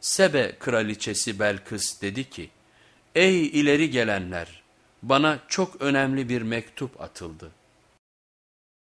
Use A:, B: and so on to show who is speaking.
A: Sebe kraliçesi Belkıs dedi ki, Ey ileri gelenler! Bana çok önemli bir mektup atıldı.